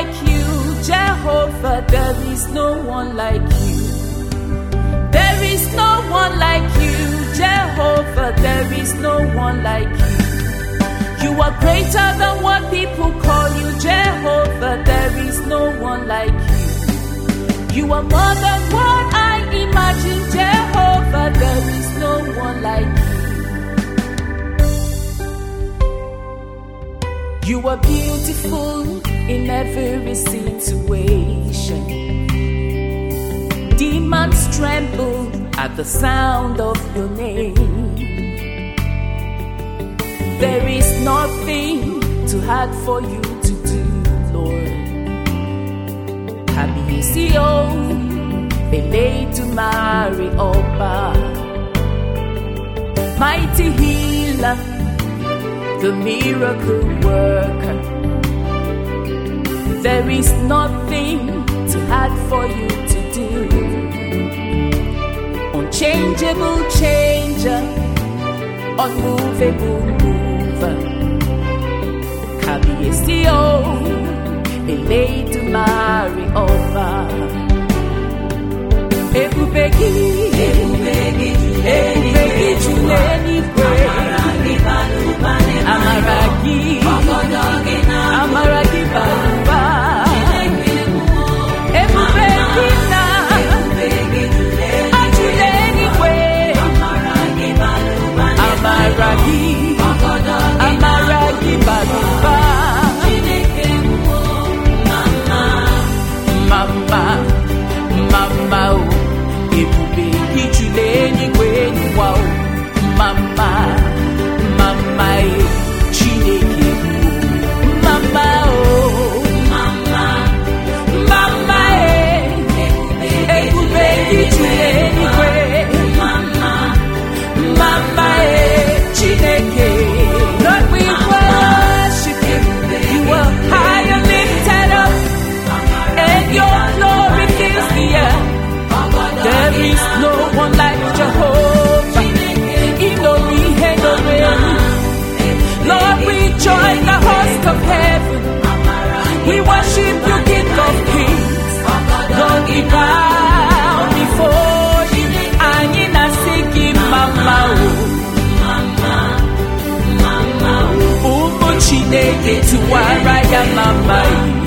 like you, Jehovah. There is no one like you. There is no one like you, Jehovah. There is no one like you. You are greater than what people call you, Jehovah. There is no one like you. You are more than what I imagine, Jehovah. There is no one like you. You are beautiful in every situation. Demons tremble at the sound of your name. There is nothing too hard for you to do, Lord. Kábíyèsí o, Elédùmarè ọba. Mighty healer, the miracle worker. There is nothing too hard for you to do. Unchangeable changer, unmovable mover. Kábíyèsí o, Elédùmarè ọba. Ebube gị, ebube gị tụwara ya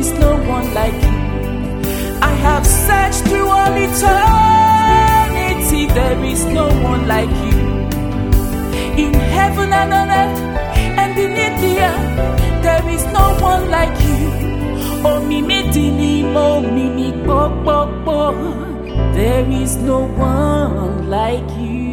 is no one like you. I have searched through all eternity. There is no one like you. In heaven and on earth and the earth, there is no one like you. Omimi di ni mo mimi po po po. is no one like you.